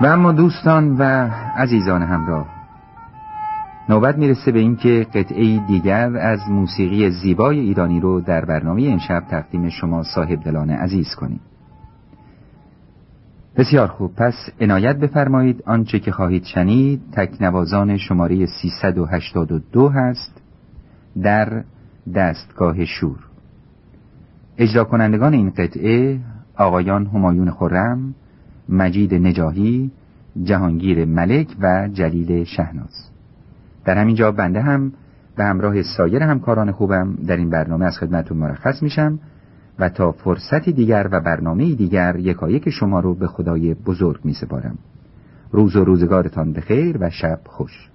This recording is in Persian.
و اما دوستان و عزیزان همراه نوبت می‌رسه به اینکه قطعه دیگر از موسیقی زیبای ایرانی رو در برنامه امشب تقدیم شما صاحب دلان عزیز کنیم. بسیار خوب پس عنایت بفرمایید. آنچه که خواهید شنید تکنوازان شماره 382 هست در دستگاه شور. اجرا کنندگان این قطعه آقایان همایون خرم مجید نجاهی جهانگیر ملک و جلیل شهناز در همین جا بنده هم به همراه سایر همکاران خوبم در این برنامه از خدمتون مرخص میشم و تا فرصتی دیگر و برنامه دیگر یکایک شما رو به خدای بزرگ می سپارم. روز و روزگارتان بخیر و شب خوش